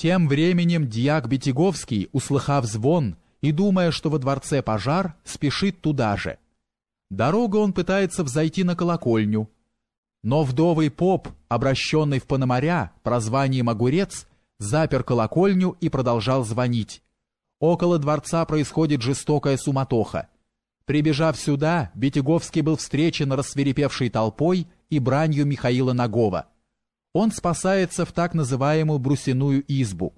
Тем временем дьяк Бетяговский, услыхав звон и думая, что во дворце пожар, спешит туда же. Дорога он пытается взойти на колокольню, но вдовый поп, обращенный в Пономаря, прозванием Огурец, запер колокольню и продолжал звонить. Около дворца происходит жестокая суматоха. Прибежав сюда, Бетяговский был встречен рассверепевшей толпой и бранью Михаила Нагова. Он спасается в так называемую брусиную избу.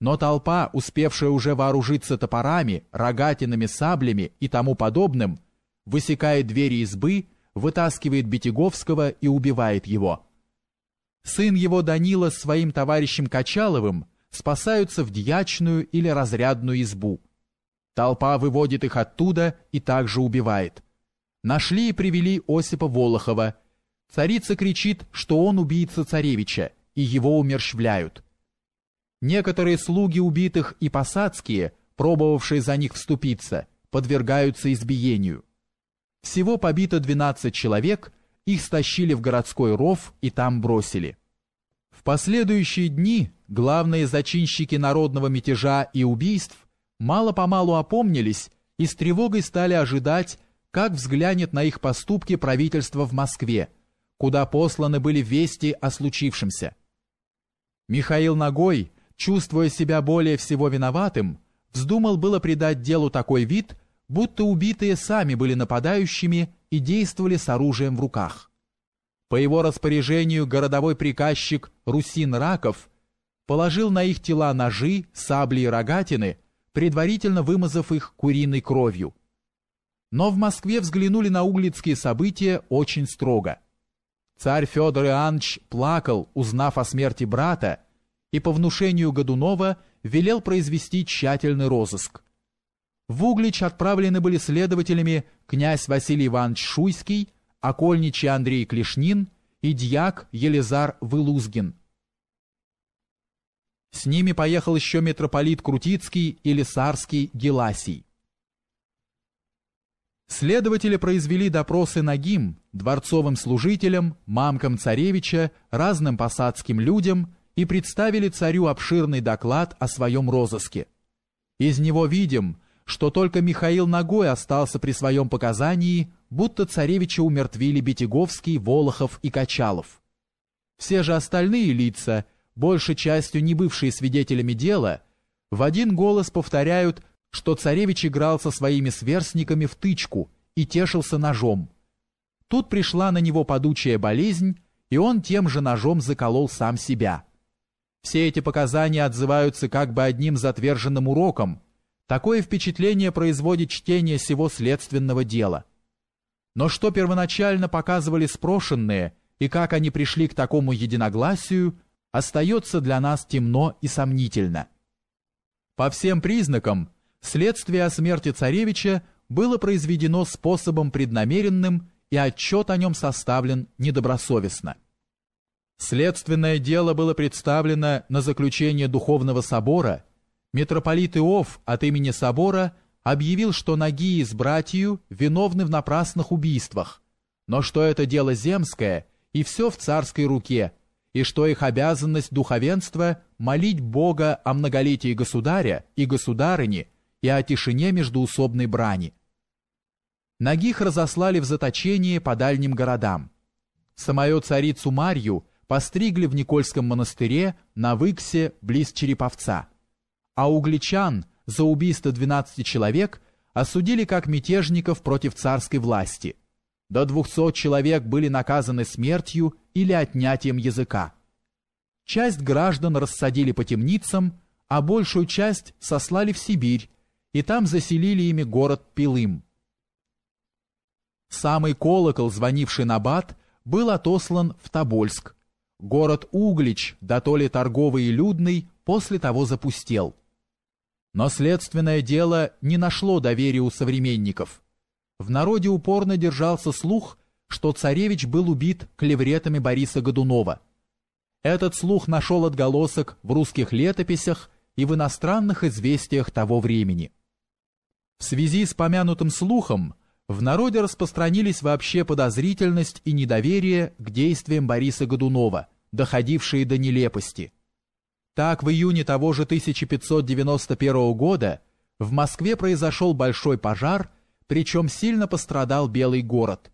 Но толпа, успевшая уже вооружиться топорами, рогатинами, саблями и тому подобным, высекает двери избы, вытаскивает Бетяговского и убивает его. Сын его Данила с своим товарищем Качаловым спасаются в дьячную или разрядную избу. Толпа выводит их оттуда и также убивает. Нашли и привели Осипа Волохова. Царица кричит, что он убийца царевича, и его умерщвляют. Некоторые слуги убитых и посадские, пробовавшие за них вступиться, подвергаются избиению. Всего побито 12 человек, их стащили в городской ров и там бросили. В последующие дни главные зачинщики народного мятежа и убийств мало-помалу опомнились и с тревогой стали ожидать, как взглянет на их поступки правительство в Москве, куда посланы были вести о случившемся. Михаил Ногой чувствуя себя более всего виноватым, вздумал было придать делу такой вид, будто убитые сами были нападающими и действовали с оружием в руках. По его распоряжению городовой приказчик Русин Раков положил на их тела ножи, сабли и рогатины, предварительно вымазав их куриной кровью. Но в Москве взглянули на углицкие события очень строго. Царь Федор Иоаннович плакал, узнав о смерти брата, и по внушению Годунова велел произвести тщательный розыск. В Углич отправлены были следователями князь Василий Иванович Шуйский, окольничий Андрей Клешнин и дьяк Елизар Вылузгин. С ними поехал еще митрополит Крутицкий и Лисарский Геласий. Следователи произвели допросы нагим, дворцовым служителям, мамкам царевича, разным посадским людям и представили царю обширный доклад о своем розыске. Из него видим, что только Михаил Ногой остался при своем показании, будто царевича умертвили Бетяговский, Волохов и Качалов. Все же остальные лица, большей частью не бывшие свидетелями дела, в один голос повторяют, что царевич играл со своими сверстниками в тычку и тешился ножом. Тут пришла на него падучая болезнь, и он тем же ножом заколол сам себя. Все эти показания отзываются как бы одним затверженным уроком. Такое впечатление производит чтение всего следственного дела. Но что первоначально показывали спрошенные и как они пришли к такому единогласию, остается для нас темно и сомнительно. По всем признакам, следствие о смерти царевича было произведено способом преднамеренным и отчет о нем составлен недобросовестно. Следственное дело было представлено на заключение Духовного собора. Митрополит Иов от имени собора объявил, что Нагии с братью виновны в напрасных убийствах, но что это дело земское и все в царской руке, и что их обязанность духовенства молить Бога о многолетии государя и государыни и о тишине междуусобной брани. Нагих разослали в заточение по дальним городам. Самую царицу Марью – постригли в Никольском монастыре на Выксе близ Череповца, а угличан за убийство 12 человек осудили как мятежников против царской власти. До 200 человек были наказаны смертью или отнятием языка. Часть граждан рассадили по темницам, а большую часть сослали в Сибирь, и там заселили ими город Пилым. Самый колокол, звонивший на бат, был отослан в Тобольск, Город Углич, да то ли торговый и людный, после того запустел. Но следственное дело не нашло доверия у современников. В народе упорно держался слух, что царевич был убит клевретами Бориса Годунова. Этот слух нашел отголосок в русских летописях и в иностранных известиях того времени. В связи с помянутым слухом в народе распространились вообще подозрительность и недоверие к действиям Бориса Годунова, доходившие до нелепости. Так, в июне того же 1591 года в Москве произошел большой пожар, причем сильно пострадал Белый город –